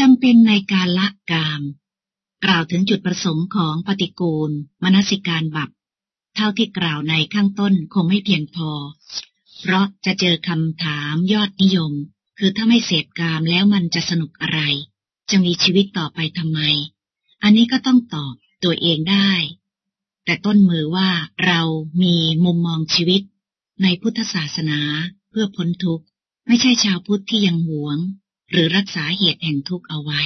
จำเป็นในการละกาม กล่าวถึงจุดประสงค์ของปฏิกูล มนสิการบับ เท่าที่กล่าวในข้างต้นคงไม่เพียงพอ เพราะจะเจอคำถามยอดนิยม คือถ้าไม่เสพกามแล้วมันจะสนุกอะไร จะมีชีวิตต่อไปทำไม อันนี้ก็ต้องตอบตัวเองได้ แต่ต้นมือว่าเรามีมุมมองชีวิต ในพุทธศาสนาเพื่อพ้นทุกข์ ไม่ใช่ชาวพุทธที่ยังหวง หรือรักษาเหตุแห่งทุกข์เอาไว้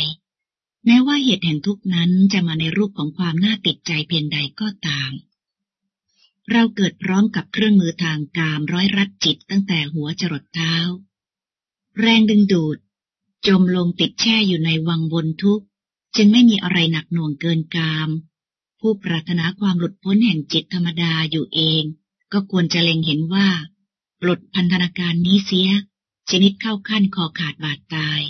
แม้ว่าเหตุแห่งทุกข์นั้นจะมาในรูปของความน่าติดใจเพียงใดก็ตาม เราเกิดพร้อมกับเครื่องมือทางกามร้อยรัดจิตตั้งแต่หัวจรดเท้า แรงดึงดูด จมลงติดแช่อยู่ในวังวนทุกข์ จึงไม่มีอะไรหนักหน่วงเกินกาม ผู้ปรารถนาความหลุดพ้นแห่งจิตธรรมดาอยู่เอง ก็ควรจะเล็งเห็นว่าปลดพันธนาการนี้เสีย ชนิดเข้าขั้นคอขาดบาดตาย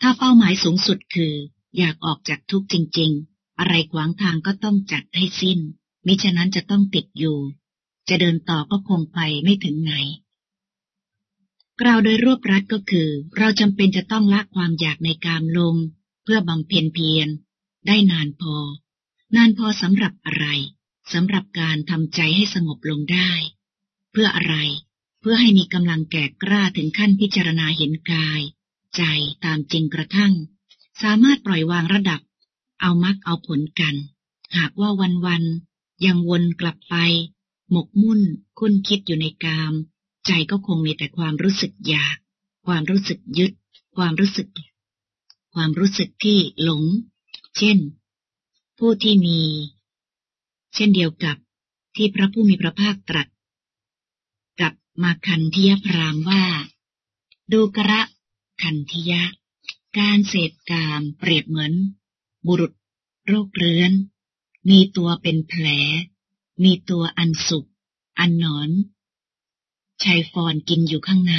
ถ้าเป้าหมายสูงสุดคือ อยากออกจากทุกข์จริง ๆ อะไรขวางทางก็ต้องจัดให้สิ้น มิฉะนั้นจะต้องติดอยู่ จะเดินต่อก็คงไปไม่ถึงไหน กล่าวโดยรวบรัดก็คือ เราจำเป็นจะต้องละความอยากในการลง เพื่อบำเพ็ญเพียร ได้นานพอ นานพอสำหรับอะไรสำหรับการทำใจให้สงบลงได้ เพื่ออะไร พื่อให้มีกำลังแก่กล้าถึงขั้นพิจารณาเห็นกาย ใจตามจริงกระทั่ง สามารถปล่อยวางระดับ เอามักเอาผลกัน หากว่าวันวันยังวนกลับไป หมกมุ่น คุ้นคิดอยู่ในกาม ใจก็คงมีแต่ความรู้สึกอยาก ความรู้สึกยึด ความรู้สึก ความรู้สึกที่หลง เช่น ผู้ที่มี เช่นเดียวกับที่พระผู้มีพระภาคตรัส มาคันธิยพรามว่า ดูกระคันธิยะ การเสพกามเปรียบเหมือน บุรุษ โรคเรื้อน มีตัวเป็นแผล มีตัวอันสุกอันหนอนชายฟอนกินอยู่ข้างใน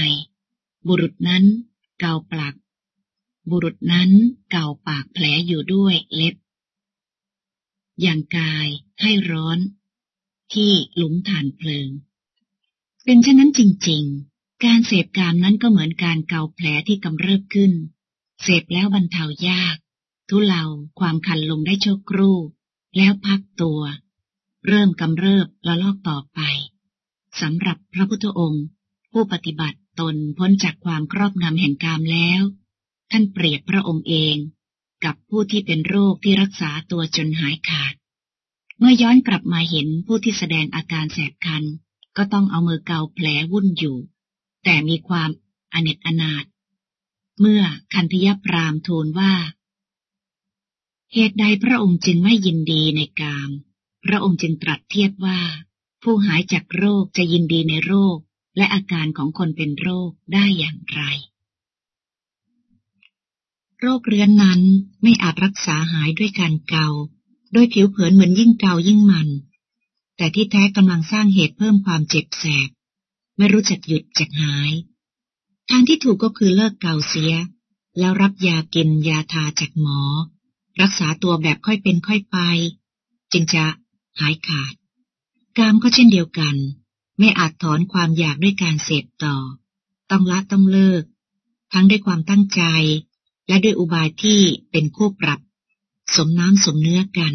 บุรุษนั้นเกาปากบุรุษนั้นเกาปากแผลอยู่ด้วยเล็บ อย่างกายให้ร้อน ที่หลุมฐานเพลิง เป็นเช่นนั้นจริง ๆ การเสพกามนั้นก็เหมือนการเกาแผลที่กำเริบขึ้น เสพแล้วบรรเทายาก ทุเลาความคันลงได้ชั่วครู่ แล้วพักตัว เริ่มกำเริบละลอกต่อไปสำหรับพระพุทธองค์ ผู้ปฏิบัติตนพ้นจากความครอบงำแห่งกามแล้ว ท่านเปรียบพระองค์เอง กับผู้ที่เป็นโรคที่รักษาตัวจนหายขาด เมื่อย้อนกลับมาเห็นผู้ที่แสดงอาการแสบคัน ก็ต้องเอามือเกาแผลวุ่นอยู่ แต่มีความอเนจอนาถเมื่อคันธยพรามทูลว่า เหตุใดพระองค์จึงไม่ยินดีในกาม พระองค์จึงตรัสเทียบว่า ผู้หายจากโรคจะยินดีในโรค และอาการของคนเป็นโรคได้อย่างไร โรคเรื้อนนั้นไม่อาจรักษาหายด้วยการเกา โดยผิวเผินเหมือนยิ่งเกายิ่งมัน แต่ที่แท้กำลังสร้างเหตุเพิ่มความเจ็บแสบ ไม่รู้จักหยุดจักหาย ทางที่ถูกก็คือเลิกเกาเสีย แล้วรับยากินยาทาจากหมอ รักษาตัวแบบค่อยเป็นค่อยไป จึงจะหายขาด กามก็เช่นเดียวกัน ไม่อาจถอนความอยากด้วยการเสพต่อ ต้องละต้องเลิก ทั้งด้วยความตั้งใจ และด้วยอุบายที่เป็นคู่ปรับ สมน้ำสมเนื้อกัน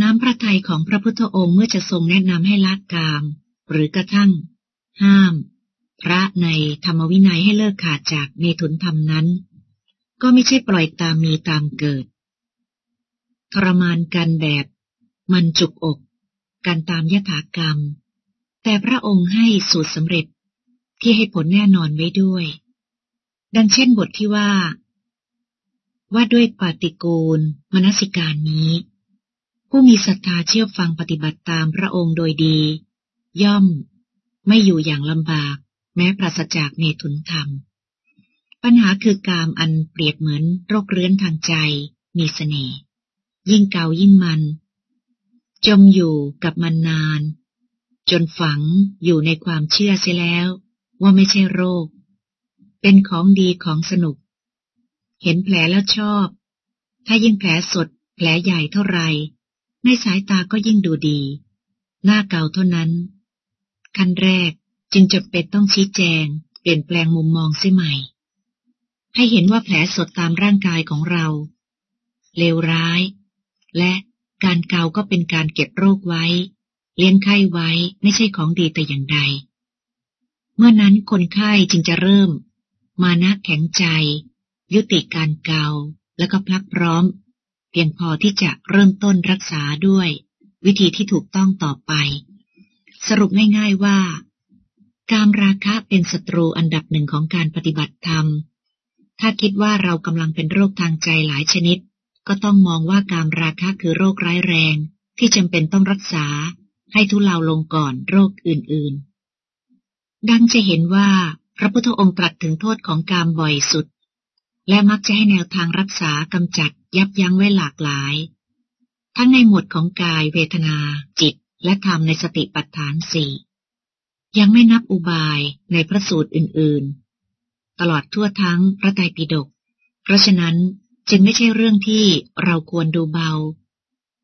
น้ำพระทัยของพระพุทธองค์เมื่อจะทรงแนะนำให้ละกาม หรือกระทั่ง ห้าม พระในธรรมวินัยให้เลิกขาดจากเมถุนธรรมนั้น ก็ไม่ใช่ปล่อยตามมีตามเกิดทรมานกันแบบ มันจุกอกกันตามยถากรรม แต่พระองค์ให้สูตรสำเร็จที่ให้ผลแน่นอนไว้ด้วย ดังเช่นบทที่ว่า ว่าด้วยปฏิกูล มนสิการนี้ ผู้มีศรัทธาเชื่อฟังปฏิบัติตามพระองค์โดยดี ย่อม ไม่อยู่อย่างลำบาก แม้ปราศจากเนทุนธรรม ปัญหาคือกามอันเปรียบเหมือนโรคเรื้อนทางใจ มีสเสน่ห์ยิ่งเก่ายิ่งมัน จมอยู่กับมันนาน จนฝังอยู่ในความเชื่อเสียแล้ว ว่าไม่ใช่โรค เป็นของดีของสนุก เห็นแผลแล้วชอบ ถ้ายิ่งแผลสด แผลใหญ่เท่าไร ในสายตาก็ยิ่งดูดี หน้าเก่าเท่านั้น ขั้นแรกจึงจะเป็นต้องชี้แจง เปลี่ยนแปลงมุมมองเสียใหม่ ให้เห็นว่าแผลสดตามร่างกายของเรา เลวร้าย และการเกาก็เป็นการเก็บโรคไว้ เลี้ยงไข้ไว้ไม่ใช่ของดีแต่อย่างใด เมื่อนั้นคนไข้จึงจะเริ่ม มานะแข็งใจ ยุติการเกาแล้วก็พลักพร้อม เพียงพอที่จะเริ่มต้นรักษาด้วย วิธีที่ถูกต้องต่อไป สรุปง่ายๆว่า การราคะเป็นศัตรูอันดับหนึ่งของการปฏิบัติธรรม ถ้าคิดว่าเรากำลังเป็นโรคทางใจหลายชนิด ก็ต้องมองว่าการราคะคือโรคร้ายแรง ที่จำเป็นต้องรักษาให้ทุเลาลงก่อนโรคอื่นๆ ดังจะเห็นว่าพระพุทธองค์ตรัสถึงโทษของการบ่อยสุด และมักจะให้แนวทางรักษากำจัด ยับยั้งไว้หลากหลาย ทั้งในหมวดของกายเวทนา จิต และธรรมในสติปัฏฐานสี่ยังไม่นับอุบายในพระสูตรอื่นๆ ตลอดทั่วทั้งพระไตรปิฎกเพราะฉะนั้นจึงไม่ใช่เรื่องที่เราควรดูเบา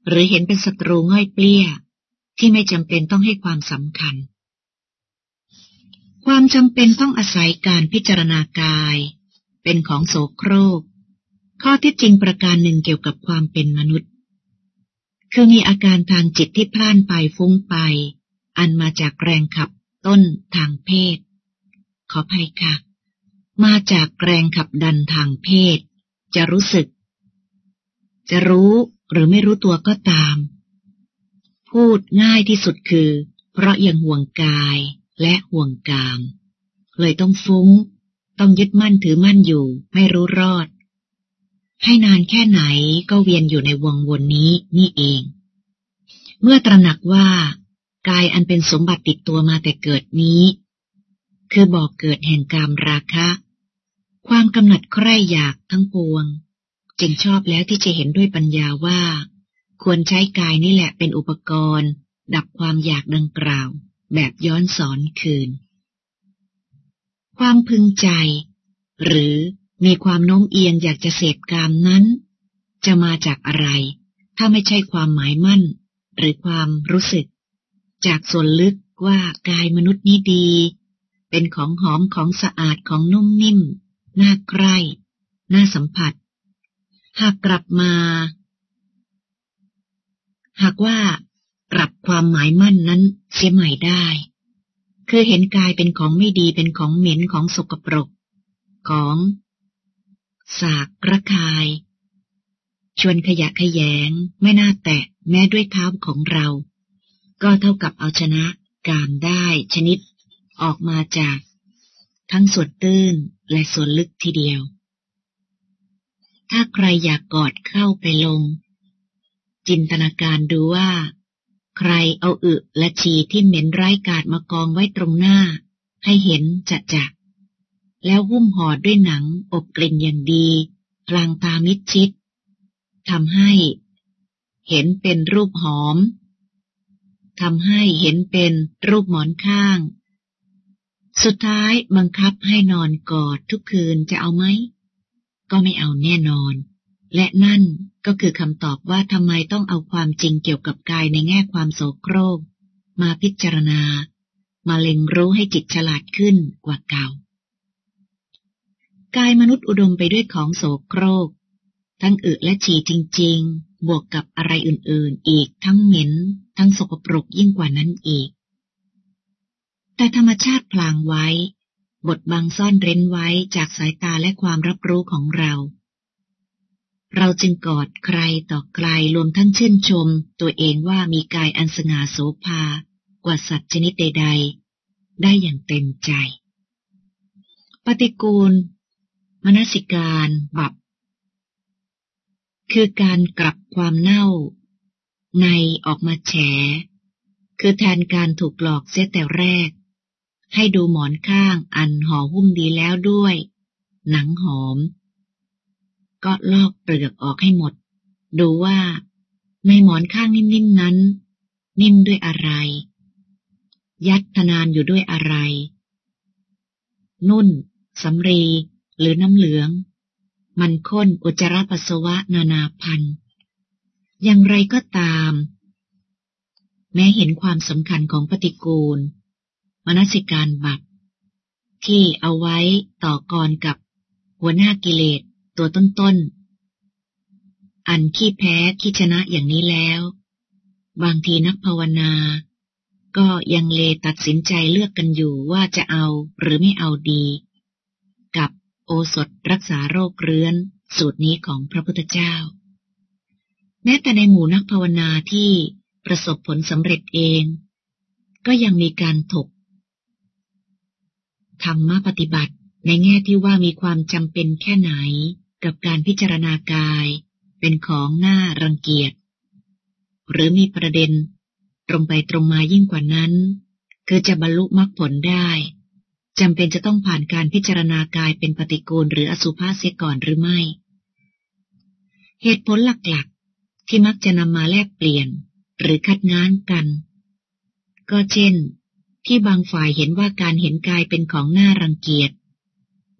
หรือเห็นเป็นศัตรูง่อยเปลี้ย ที่ไม่จำเป็นต้องให้ความสำคัญ ความจำเป็นต้องอาศัยการพิจารณากาย เป็นของโสโครก ข้อที่จริงประการหนึ่งเกี่ยวกับความเป็นมนุษย์ คือมีอาการทางจิตที่พล่านไปฟุ้งไป อันมาจากแรงขับต้นทางเพศ ขอภัยค่ะ มาจากแรงขับดันทางเพศ จะรู้สึก จะรู้หรือไม่รู้ตัวก็ตาม พูดง่ายที่สุดคือ เพราะยังห่วงกายและห่วงกาม เลยต้องฟุ้ง ต้องยึดมั่นถือมั่นอยู่ ไม่รู้รอด ให้นานแค่ไหนก็เวียนอยู่ในวงวนนี้นี่เอง เมื่อตระหนักว่ากายอันเป็นสมบัติติดตัวมาแต่เกิดนี้ คือบอกเกิดแห่งกามราคะ ความกำหนัดใคร่อยากทั้งปวง จึงชอบแล้วที่จะเห็นด้วยปัญญาว่า ควรใช้กายนี่แหละเป็นอุปกรณ์ ดับความอยากดังกล่าว แบบย้อนสอนคืน ความพึงใจ หรือ มีความโน้มเอียงอยากจะเสพกามนั้น จะมาจากอะไร ถ้าไม่ใช่ความหมายมั่น หรือความรู้สึก จากส่วนลึกว่ากายมนุษย์นี้ดี เป็นของหอมของสะอาดของนุ่มนิ่ม น่าใกล้น่าสัมผัส หากกลับมา หากว่าปรับความหมายมั่นนั้นเสียใหม่ได้ คือเห็นกายเป็นของไม่ดีเป็นของเหม็นของสกปรก ของ สากระคาย ชวนขยะขยง ไม่น่าแตะแม้ด้วยเท้าของเรา ก็เท่ากับเอาชนะกามได้ชนิด ออกมาจาก ทั้งส่วนตื้นและส่วนลึกทีเดียว ถ้าใครอยากกอดเข้าไปลง จินตนาการดูว่า ใครเอาอึและฉี่ที่เหม็นไร้กาดมากองไว้ตรงหน้า ให้เห็นจัดจัก แล้วหุ้มห่อด้วยหนังอบกลิ่นอย่างดีพลางตามิดชิดทำให้ เห็นเป็นรูปหอมทำให้เห็นเป็นรูปหมอนข้าง สุดท้ายบังคับให้นอนกอดทุกคืนจะเอาไหม ก็ไม่เอาแน่นอน และนั่นก็คือคำตอบว่าทำไมต้องเอาความจริงเกี่ยวกับกายในแง่ความโสโครก มาพิจารณา มาเล็งรู้ให้จิตฉลาดขึ้นกว่าเก่า กายมนุษย์อุดมไปด้วยของโสโครก ทั้งอึและฉี่จริง ๆ บวกกับอะไรอื่นๆ อีกทั้งเหม็น ทั้งสกปรกยิ่งกว่านั้นอีก แต่ธรรมชาติพลางไว้ บทบังซ่อนเร้นไว้จากสายตาและความรับรู้ของเรา เราจึงกอดใครต่อใครรวมทั้งชื่นชม ตัวเองว่ามีกายอันสง่าโสภากว่าสัตว์ชนิดใด ๆ ได้อย่างเต็มใจ ปฏิกูล มนสิการบับ คือการกลับความเน่า ในออกมาแฉ คือแทนการถูกหลอกเสียแต่แรก ให้ดูหมอนข้างอันห่อหุ้มดีแล้วด้วย หนังหอม ก็ลอกเปลือกออกให้หมด ดูว่าในหมอนข้างนิ่มๆนั้น นิ่มด้วยอะไร ยัดทนานอยู่ด้วยอะไร นุ่นสำรี หรือน้ำเหลือง มันข้นอุจจาระปัสสาวะนานาพันอย่างไรก็ตาม แม้เห็นความสำคัญของปฏิกูล มนสิการบัตที่เอาไว้ต่อกรกับหัวหน้ากิเลสตัวต้นๆ อันขี้แพ้ขี้ชนะอย่างนี้แล้ว บางทีนักภาวนา ก็ยังเลตัดสินใจเลือกกันอยู่ว่าจะเอาหรือไม่เอาดี โอสถรักษาโรคเรื้อน สูตรนี้ของพระพุทธเจ้า แม้แต่ในหมู่นักภาวนาที่ประสบผลสำเร็จเอง ก็ยังมีการถกธรรมปฏิบัติในแง่ที่ว่ามีความจำเป็นแค่ไหนกับการพิจารณากายเป็นของหน่ารังเกียจ หรือมีประเด็น ตรงไปตรงมายิ่งกว่านั้น คือจะบรรลุมรรคผลได้ จำเป็นจะต้องผ่านการพิจารณากายเป็นปฏิกูลหรืออสุภาเสียก่อนหรือไม่ เหตุผลหลักๆ ที่มักจะนำมาแลกเปลี่ยน หรือคัดง้านกัน ก็เช่น ที่บางฝ่ายเห็นว่าการเห็นกายเป็นของน่ารังเกียจ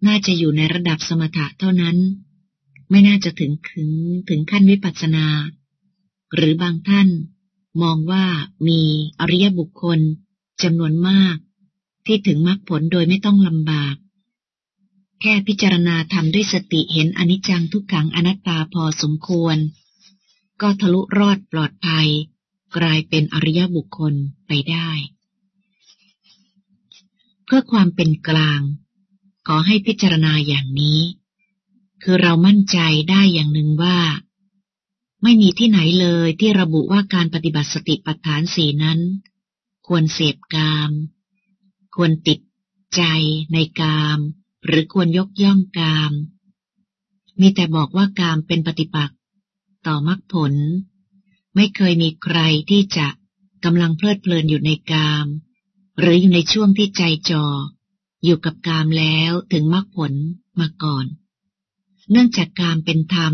น่าจะอยู่ในระดับสมถะเท่านั้น ไม่น่าจะถึงถึงถึงขั้นวิปัสสนา หรือบางท่าน มองว่ามีอริยบุคคลจำนวนมาก ที่ถึงมรรคผลโดยไม่ต้องลำบาก แค่พิจารณาทำด้วยสติเห็นอนิจจังทุกขังอนัตตาพอสมควร ก็ทะลุรอดปลอดภัย กลายเป็นอริยบุคคลไปได้ เพื่อความเป็นกลาง ขอให้พิจารณาอย่างนี้ คือเรามั่นใจได้อย่างหนึ่งว่าไม่มีที่ไหนเลยที่ระบุว่าการปฏิบัติสติปัฏฐานสีนั้น ควรเสพกาม ควรติดใจในกาม หรือควรยกย่องกาม มีแต่บอกว่ากามเป็นปฏิปักษ์ต่อมรรคผล ไม่เคยมีใครที่จะกำลังเพลิดเพลินอยู่ในกาม หรืออยู่ในช่วงที่ใจจอ อยู่กับกามแล้วถึงมรรคผลมาก่อน เนื่องจากกามเป็นธรรม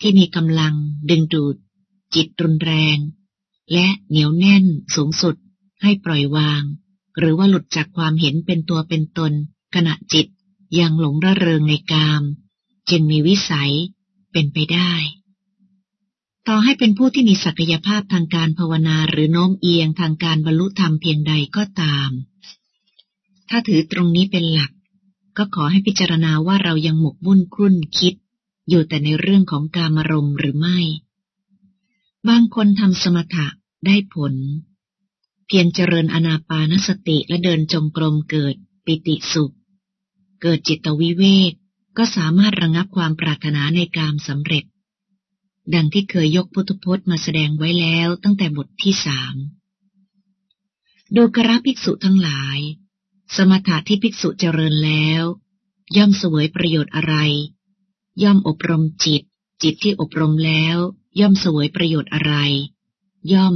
ที่มีกำลังดึงดูด จิตรุนแรง และเหนียวแน่นสูงสุดให้ปล่อยวาง หรือว่าหลุดจากความเห็นเป็นตัวเป็นตน ขณะจิตยังหลงระเริงในกาม จึงมีวิสัยเป็นไปได้ ต่อให้เป็นผู้ที่มีศักยภาพทางการภาวนาหรือโน้มเอียงทางการบรรลุธรรมเพียงใดก็ตาม ถ้าถือตรงนี้เป็นหลัก ก็ขอให้พิจารณาว่าเรายังหมกมุ่นครุ่นคิด อยู่แต่ในเรื่องของการมารมหรือไม่ บางคนทำสมถะได้ผล เพียงเจริญอนาปานสติและเดินจงกรมเกิดปิติสุข เกิดจิตวิเวกก็สามารถระงับความปรารถนาในกามสำเร็จ ดังที่เคยยกพุทธพจน์มาแสดงไว้แล้วตั้งแต่บทที่สามโดกราภิกษุทั้งหลาย สมถะที่ภิกษุเจริญแล้ว ย่อมเสวยประโยชน์อะไร ย่อมอบรมจิต จิตที่อบรมแล้ว ย่อมเสวยประโยชน์อะไร ย่อม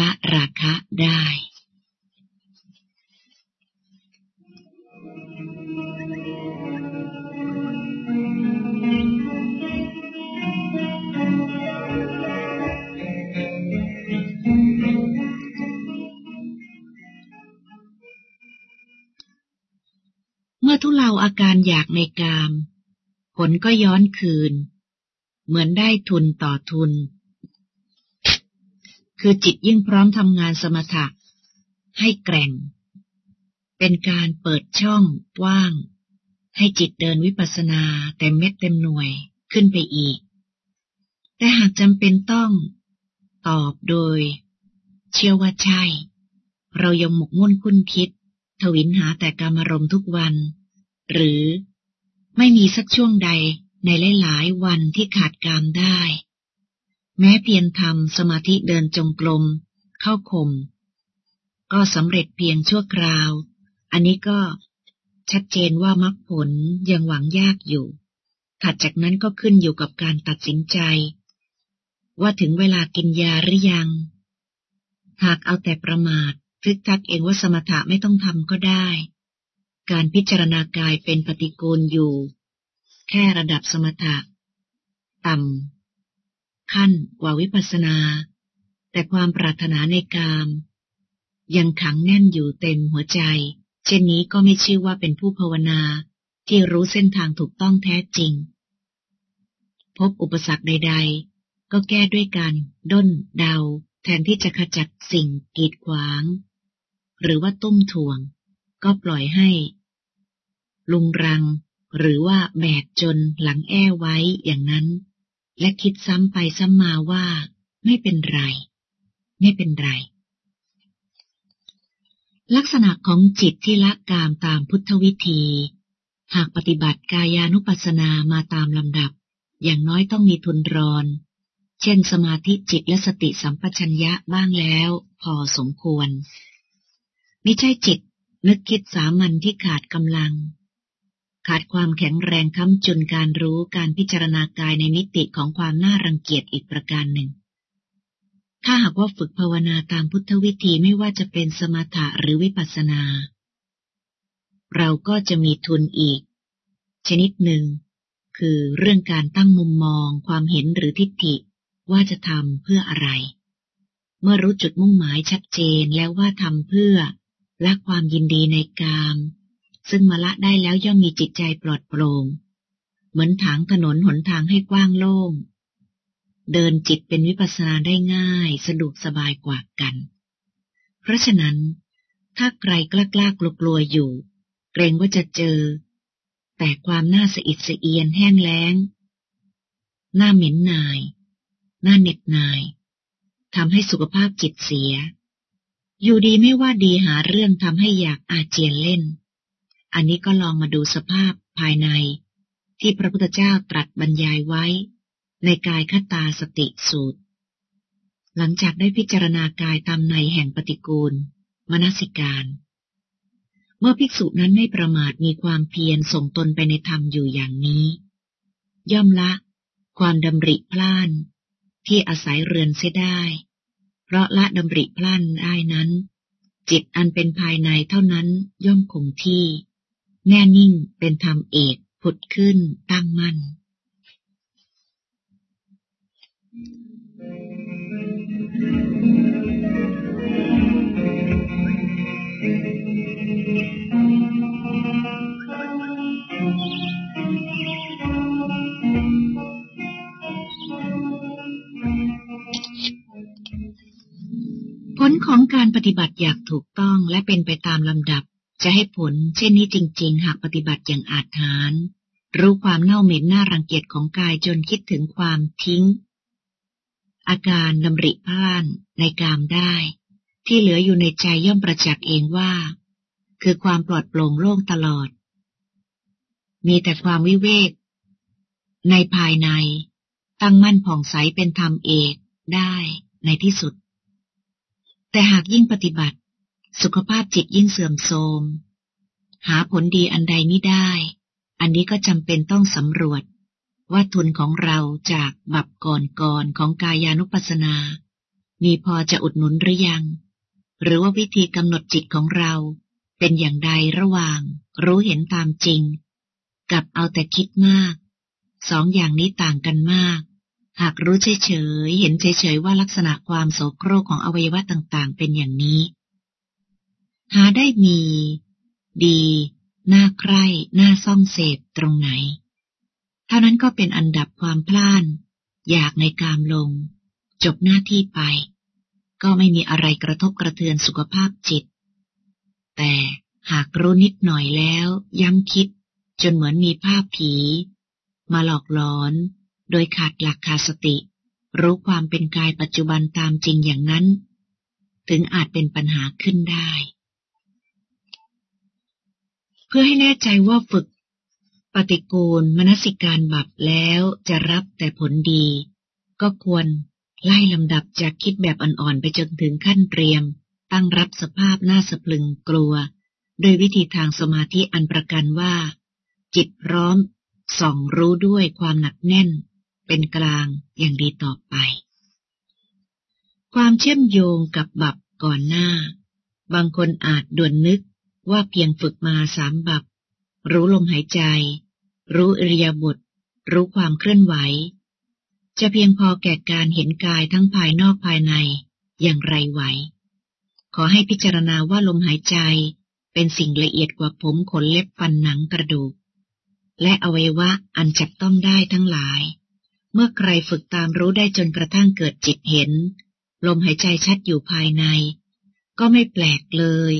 ละราคะได้ เมื่อทุเลาอาการอยากในกาม ผลก็ย้อนคืน เหมือนได้ทุนต่อทุน คือจิตยิ่งพร้อมทำงานสมถะ ให้แกร่ง เป็นการเปิดช่องว่าง ให้จิตเดินวิปัสสนาเต็มเม็ดเต็มหน่วยขึ้นไปอีก แต่หากจำเป็นต้อง ตอบโดย เชื่อว่าใช่ เรายังหมกมุ่นคุ้นคิด ทวินหาแต่การอารมณ์ทุกวัน หรือไม่มีสักช่วงใดในหลายๆวันที่ขาดการได้ แม้เพียงทำสมาธิเดินจงกรมเข้าคมก็สำเร็จเพียงชั่วคราว อันนี้ก็ชัดเจนว่ามรรคผลยังหวังยากอยู่ ถัดจากนั้นก็ขึ้นอยู่กับการตัดสินใจ ว่าถึงเวลากินยาหรือยัง หากเอาแต่ประมาททึกทักเองว่าสมถะไม่ต้องทำก็ได้ การพิจารณากายเป็นปฏิกูลอยู่ แค่ระดับสมถะ ต่ำ ขั้นกว่าวิปัสนา แต่ความปรารถนาในกาม ยังขังแน่นอยู่เต็มหัวใจ เช่นนี้ก็ไม่ชื่อว่าเป็นผู้ภาวนาที่รู้เส้นทางถูกต้องแท้จริง พบอุปสรรคใด ๆ ก็แก้ด้วยการด้นเดา แทนที่จะขจัดสิ่งกีดขวาง หรือว่าตุ้มถ่วง ก็ปล่อยให้ ลุงรังหรือว่าแบกจนหลังแอ้ไว้อย่างนั้น และคิดซ้ำไปซ้ำมาว่า ไม่เป็นไร ไม่เป็นไร ลักษณะของจิตที่ละกามตามพุทธวิธี หากปฏิบัติกายานุปัสสนามาตามลำดับ อย่างน้อยต้องมีทุนรอน เช่นสมาธิจิตและสติสัมปชัญญะบ้างแล้ว พอสมควร ไม่ใช่จิตนึกคิดสามัญที่ขาดกำลัง ขาดความแข็งแรงค้ำจุนการรู้การพิจารณากายในมิติของความน่ารังเกียจอีกประการหนึ่ง ถ้าหากว่าฝึกภาวนาตามพุทธวิธีไม่ว่าจะเป็นสมถะหรือวิปัสสนา เราก็จะมีทุนอีก ชนิดหนึ่ง คือเรื่องการตั้งมุมมอง ความเห็นหรือทิฏฐิว่าจะทำเพื่ออะไร เมื่อรู้จุดมุ่งหมายชัดเจนแล้วว่าทำเพื่อละความยินดีในกาม ซึ่งมาละได้แล้วย่อมมีจิตใจปลอดโปร่ง เหมือนถางถนนหนทางให้กว้างโล่ง เดินจิตเป็นวิปัสสนาได้ง่าย สะดวกสบายกว่ากัน เพราะฉะนั้น ถ้าใครกล้ากล้ากลัวกลัวอยู่ เกรงว่าจะเจอ แต่ความน่าสะอิดสะเอียนแห้งแล้ง หน้าเหม็นนาย หน้าเหน็ดนายทำให้สุขภาพจิตเสีย อยู่ดีไม่ว่าดีหาเรื่องทำให้อยากอาเจียนเล่น อันนี้ก็ลองมาดูสภาพภายใน ที่พระพุทธเจ้าตรัสบรรยายไว้ ในกายคตาสติสูตร หลังจากได้พิจารณากายตามในแห่งปฏิกูล มนสิการ เมื่อภิกษุนั้นไม่ประมาทมีความเพียรส่งตนไปในธรรมอยู่อย่างนี้ ย่อมละ ความดำริพล่าน ที่อาศัยเรือนเสียได้ เพราะละดำริพลันได้นั้น จิตอันเป็นภายในเท่านั้นย่อมคงที่ แน่นิ่งเป็นธรรมเอกผุดขึ้นตั้งมั่น ผลของการปฏิบัติอย่างถูกต้องและเป็นไปตามลำดับ จะให้ผลเช่นนี้จริง ๆ หากปฏิบัติอย่างอาถรรพ์รู้ความเน่าเหม็นน่ารังเกียจของกายจนคิดถึงความทิ้ง อาการดำริพลานในกามได้ ที่เหลืออยู่ในใจย่อมประจักษ์เองว่า คือความปลอดโปร่งโล่งตลอด มีแต่ความวิเวก ในภายใน ตั้งมั่นผ่องใสเป็นธรรมเอกได้ในที่สุด แต่หากยิ่งปฏิบัติ สุขภาพจิตยิ่งเสื่อมโทรม หาผลดีอันใดไม่ได้ อันนี้ก็จำเป็นต้องสำรวจ ว่าทุนของเราจากบับก่อนก่อนของกายานุปัสสนา มีพอจะอุดหนุนหรือยัง หรือว่าวิธีกำหนดจิตของเราเป็นอย่างใดระหว่าง รู้เห็นตามจริง กับเอาแต่คิดมาก สองอย่างนี้ต่างกันมาก หากรู้เฉยๆเห็นเฉยๆว่าลักษณะความโสโครกของอวัยวะต่างๆ เป็นอย่างนี้ หาได้มี ดีน่าใคร่น่าซ่อมเสพตรงไหน เท่านั้นก็เป็นอันดับความพล่าน อยากในกามลง จบหน้าที่ไป ก็ไม่มีอะไรกระทบกระเทือนสุขภาพจิต แต่หากรู้นิดหน่อยแล้วย้ำคิด จนเหมือนมีภาพผี มาหลอกหลอน โดยขาดหลักขาดสติ รู้ความเป็นกายปัจจุบันตามจริงอย่างนั้น ถึงอาจเป็นปัญหาขึ้นได้ พื่อให้แน่ใจว่าฝึก ปฏิกูลมนสิการบับแล้วจะรับแต่ผลดี ก็ควรไล่ลำดับจากคิดแบบอ่อนๆ ไปจนถึงขั้นเตรียม ตั้งรับสภาพหน้าสะพลึงกลัว โดยวิธีทางสมาธิอันประกันว่า จิตพร้อมส่องรู้ด้วยความหนักแน่น เป็นกลางอย่างดีต่อไป ความเชื่อมโยงกับบับก่อนหน้า บางคนอาจด่วนนึก ว่าเพียงฝึกมาสามบับ รู้ลมหายใจ รู้อิริยาบทรู้ความเคลื่อนไหว จะเพียงพอแก่การเห็นกายทั้งภายนอกภายในอย่างไรไหว ขอให้พิจารณาว่าลมหายใจเป็นสิ่งละเอียดกว่าผมขนเล็บฟันหนังกระดูก และอวัยวะอันจับต้องได้ทั้งหลาย เมื่อใครฝึกตามรู้ได้จนกระทั่งเกิดจิตเห็น ลมหายใจชัดอยู่ภายใน ก็ไม่แปลกเลย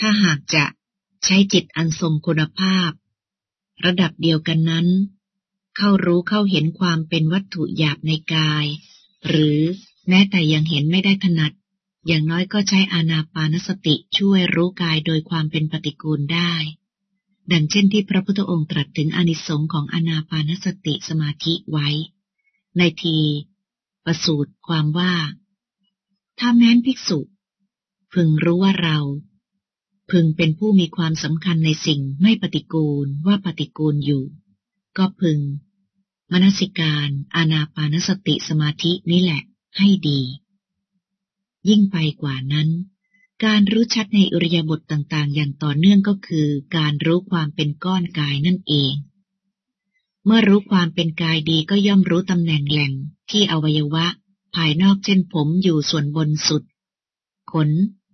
ถ้าหากจะใช้จิตอันทรงคุณภาพ ระดับเดียวกันนั้น เข้ารู้เข้าเห็นความเป็นวัตถุหยาบในกาย หรือแม้แต่ยังเห็นไม่ได้ถนัด อย่างน้อยก็ใช้อานาปานสติช่วยรู้กายโดยความเป็นปฏิกูลได้ ดังเช่นที่พระพุทธองค์ตรัสถึงอนิสงค์ของอานาปานสติสมาธิไว้ ในทีประสูตรความว่า ถ้าแม้นภิกษุ พึงรู้ว่าเรา พึงเป็นผู้มีความสำคัญในสิ่งไม่ปฏิกูลว่าปฏิกูลอยู่ ก็พึง มนสิการอานาปานสติสมาธินี่แหละให้ดี ยิ่งไปกว่านั้น การรู้ชัดในอุริยบทต่างๆ อย่างต่อเนื่องก็คือการรู้ความเป็นก้อนกายนั่นเอง เมื่อรู้ความเป็นกายดีก็ย่อมรู้ตำแหน่งแหล่งที่อวัยวะ ภายนอกเช่นผมอยู่ส่วนบนสุด ขน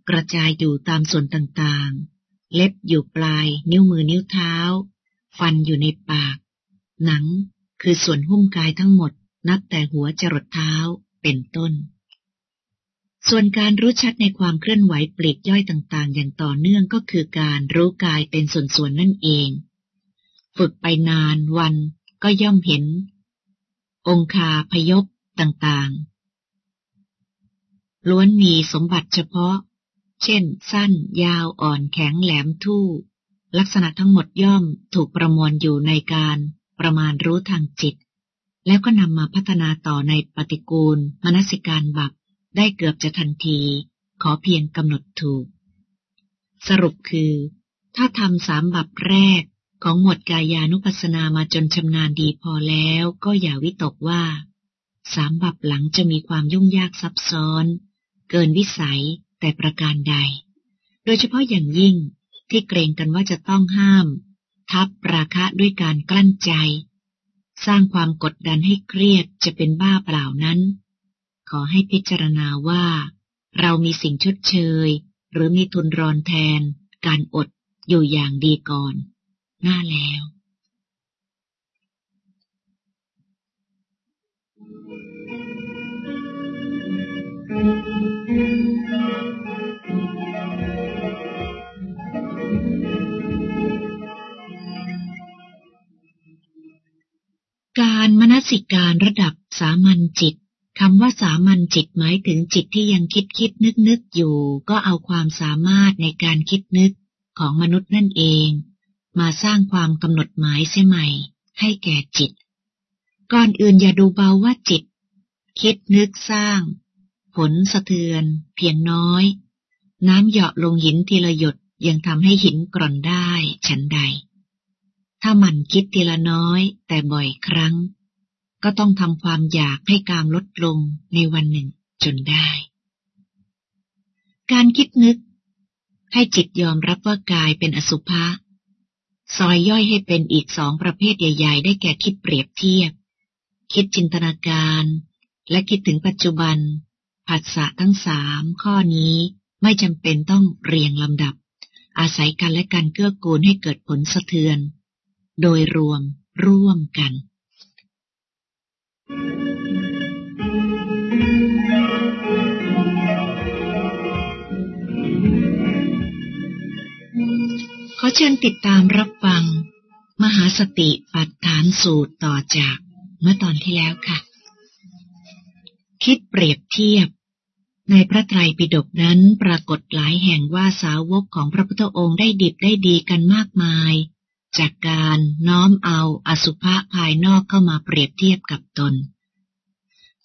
กระจายอยู่ตามส่วนต่างๆ เล็บอยู่ปลาย นิ้วมือนิ้วเท้า ฟันอยู่ในปาก หนังคือส่วนหุ้มกายทั้งหมด นับแต่หัวจรดเท้าเป็นต้น ส่วนการรู้ชัดในความเคลื่อนไหวปลีกย่อยต่างๆ อย่างต่อเนื่องก็คือการรู้กายเป็นส่วนๆนั่นเอง ฝึกไปนานวันก็ย่อมเห็น องคาพยพต่างๆ ล้วนมีสมบัติเฉพาะ เช่น สั้น ยาวอ่อนแข็งแหลมทู่ ลักษณะทั้งหมดย่อมถูกประมวลอยู่ในการประมาณรู้ทางจิต แล้วก็นำมาพัฒนาต่อในปฏิกูล มนสิการบับได้เกือบจะทันที ขอเพียงกำหนดถูก สรุปคือ ถ้าทำสามบับแรกของหมวดกายานุปัสสนามาจนชำนาญดีพอแล้วก็อย่าวิตกว่า สามบับหลังจะมีความยุ่งยากซับซ้อน เกินวิสัย แต่ประการใด โดยเฉพาะอย่างยิ่งที่เกรงกันว่าจะต้องห้าม ทับราคะด้วยการกลั้นใจ สร้างความกดดันให้เครียดจะเป็นบ้าเปล่านั้น ขอให้พิจารณาว่า เรามีสิ่งชดเชย หรือมีทุนรอนแทน การอดอยู่อย่างดีก่อนน่าแล้ว สิการระดับสามัญจิตคำว่าสามัญจิตหมายถึงจิตที่ยังคิดคิดนึกนึกอยู่ ก็เอาความสามารถในการคิดนึกของมนุษย์นั่นเอง มาสร้างความกำหนดหมายเสียใหม่ ให้แก่จิต ก่อนอื่นอย่าดูเบาว่าจิต คิดนึกสร้าง ผลสะเทือน เพียงน้อย น้ำเหยาะลงหินทีละหยดยังทำให้หินกร่อนได้ฉันใด ถ้ามันคิดทีละน้อยแต่บ่อยครั้ง ก็ต้องทำความอยากให้กามลดลงในวันหนึ่งจนได้ การคิดนึก ให้จิตยอมรับว่ากายเป็นอสุภะซอยย่อยให้เป็นอีกสองประเภทใหญ่ ๆ ได้แก่คิดเปรียบเทียบ คิดจินตนาการ และคิดถึงปัจจุบัน ผัสสะทั้งสามข้อนี้ไม่จำเป็นต้องเรียงลำดับ อาศัยกันและกันเกื้อกูลให้เกิดผลสะเทือน โดยรวมร่วมกัน ขอเชิญติดตามรับฟัง มหาสติปัฏฐานสูตรต่อจากเมื่อตอนที่แล้วค่ะ คิดเปรียบเทียบ ในพระไตรปิฎกนั้นปรากฏหลายแห่งว่าสาวกของพระพุทธองค์ได้ดิบได้ดีกันมากมาย จากการน้อมเอาอสุภะภายนอกเข้ามาเปรียบเทียบกับตน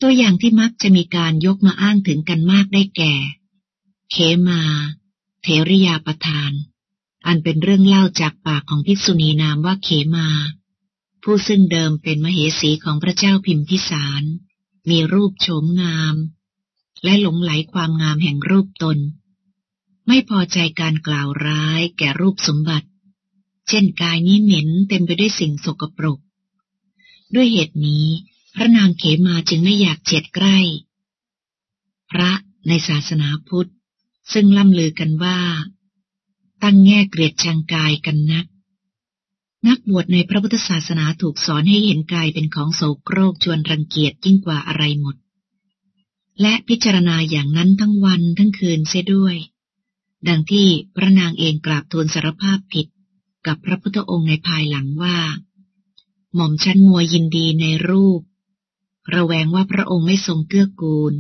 ตัวอย่างที่มักจะมีการยกมาอ้างถึงกันมากได้แก่ เขมา เทริยาประทาน อันเป็นเรื่องเล่าจากปากของภิกษุณีนามว่าเขมา ผู้ซึ่งเดิมเป็นมเหสีของพระเจ้าพิมพิสาร มีรูปโฉมงาม และหลงไหลความงามแห่งรูปตน ไม่พอใจการกล่าวร้ายแก่รูปสมบัติ เช่นกายนี้เหม็นเต็มไปด้วยสิ่งสกปรก ด้วยเหตุนี้ พระนางเขมาจึงไม่อยากเฉียดใกล้ พระในศาสนาพุทธ ซึ่งล่ำลือกันว่า ตั้งแง่เกลียดชังกายกันนัก นักบวชในพระพุทธศาสนาถูกสอนให้เห็นกายเป็นของโสโครกชวนรังเกียจยิ่งกว่าอะไรหมด และพิจารณาอย่างนั้นทั้งวันทั้งคืนเสียด้วย ดังที่พระนางเองกราบทูลสารภาพผิด กับพระพุทธองค์ในภายหลังว่า หม่อมชั้นมัวยินดีในรูป ระแวงว่าพระองค์ไม่ทรงเกื้อกูล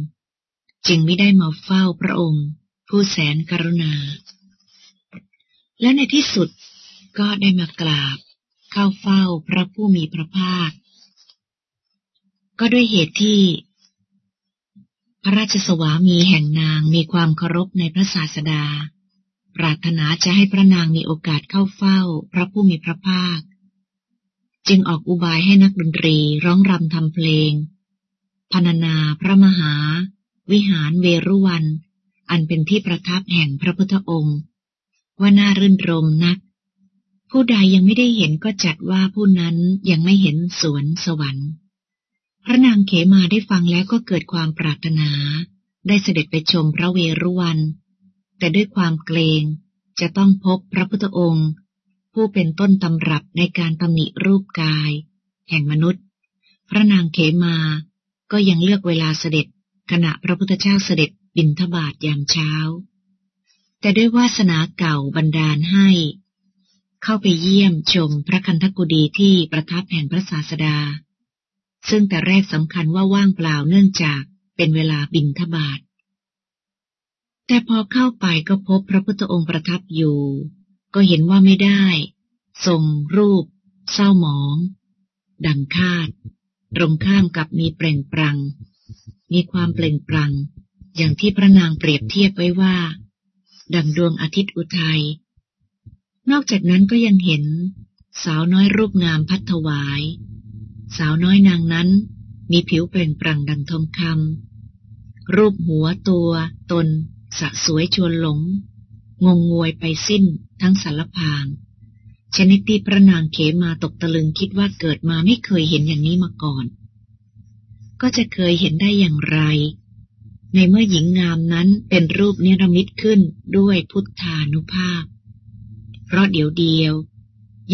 จึงไม่ได้มาเฝ้าพระองค์ ผู้แสนกรุณา และในที่สุดก็ได้มากราบ เข้าเฝ้าพระผู้มีพระภาค ก็ด้วยเหตุที่ พระราชสวามีแห่งนางมีความเคารพในพระศาสดา ปรารถนาจะให้พระนางมีโอกาสเข้าเฝ้าพระผู้มีพระภาค จึงออกอุบายให้นักดนตรีร้องรำทำเพลงพรรณนาพระมหา วิหารเวรุวัน อันเป็นที่ประทับแห่งพระพุทธองค์ ว่าน่ารื่นรมนัก ผู้ใดยังไม่ได้เห็นก็จัดว่าผู้นั้นยังไม่เห็นสวนสวรรค์ พระนางเขมาได้ฟังแล้วก็เกิดความปรารถนา ได้เสด็จไปชมพระเวรุวัน แต่ด้วยความเกรงจะต้องพบพระพุทธองค์ ผู้เป็นต้นตำรับในการตำหนิรูปกาย แห่งมนุษย์ พระนางเขมาก็ยังเลือกเวลาเสด็จ ขณะพระพุทธเจ้าเสด็จบินทบาทยามเช้า แต่ด้วยวาสนาเก่าบันดาลให้ เข้าไปเยี่ยมชมพระคันธกุฎีที่ประทับแห่งพระศาสดา ซึ่งแต่แรกสำคัญว่าว่างเปล่าเนื่องจากเป็นเวลาบินทบาท แต่พอเข้าไปก็พบพระพุทธองค์ประทับอยู่ ก็เห็นว่าไม่ได้ทรงรูป เศร้าหมอง ดังคาด ตรงข้ามกับมีเปล่งปรัง มีความเปล่งปรัง อย่างที่พระนางเปรียบเทียบไว้ว่า ดังดวงอาทิตย์อุทัย นอกจากนั้นก็ยังเห็น สาวน้อยรูปงามพัดถวาย สาวน้อยนางนั้น มีผิวเปล่งปลั่งดังทองคำรูปหัวตัว ตน สะสวยชวนหลง งงงวยไปสิ้นทั้งสารพาง ชนิดที่พระนางเขมาตกตะลึงคิดว่าเกิดมาไม่เคยเห็นอย่างนี้มาก่อน ก็จะเคยเห็นได้อย่างไร ในเมื่อหญิงงามนั้นเป็นรูปเนรมิตขึ้นด้วยพุทธานุภาพ เพราะเดี๋ยวเดียว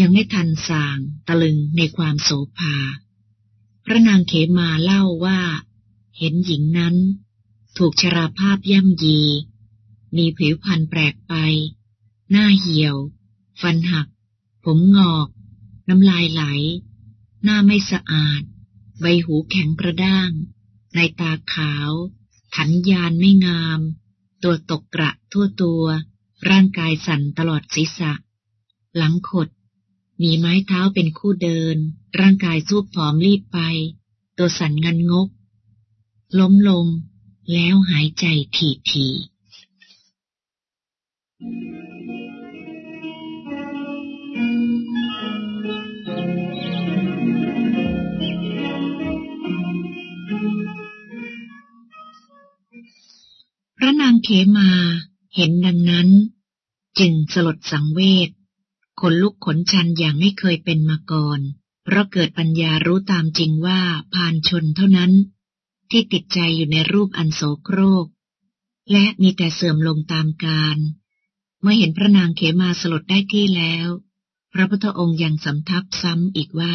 ยังไม่ทันสางตะลึงในความโสภา พระนางเขมาเล่าว่า เห็นหญิงนั้น ถูกชราภาพย่ำยี มีผิวพรรณแปลกไป หน้าเหี่ยว ฟันหัก ผมงอก น้ำลายไหล หน้าไม่สะอาด ใบหูแข็งกระด้าง ในตาขาว ขันยานไม่งาม ตัวตกกระทั่วตัว ร่างกายสั่นตลอดศีรษะ หลังขด มีไม้เท้าเป็นคู่เดิน ร่างกายสูบผอมรีบไป ตัวสั่นงันงก ล้มลงแล้วหายใจทีที พระนางเขมาเห็นดังนั้น จึงสลดสังเวชขนลุกขนชันอย่างไม่เคยเป็นมาก่อน เพราะเกิดปัญญารู้ตามจริงว่าพานชนเท่านั้น ที่ติดใจอยู่ในรูปอันโสโครก และมีแต่เสื่อมลงตามการ เมื่อเห็นพระนางเขมาสลดได้ที่แล้ว พระพุทธองค์ยังสำทับซ้ำอีกว่า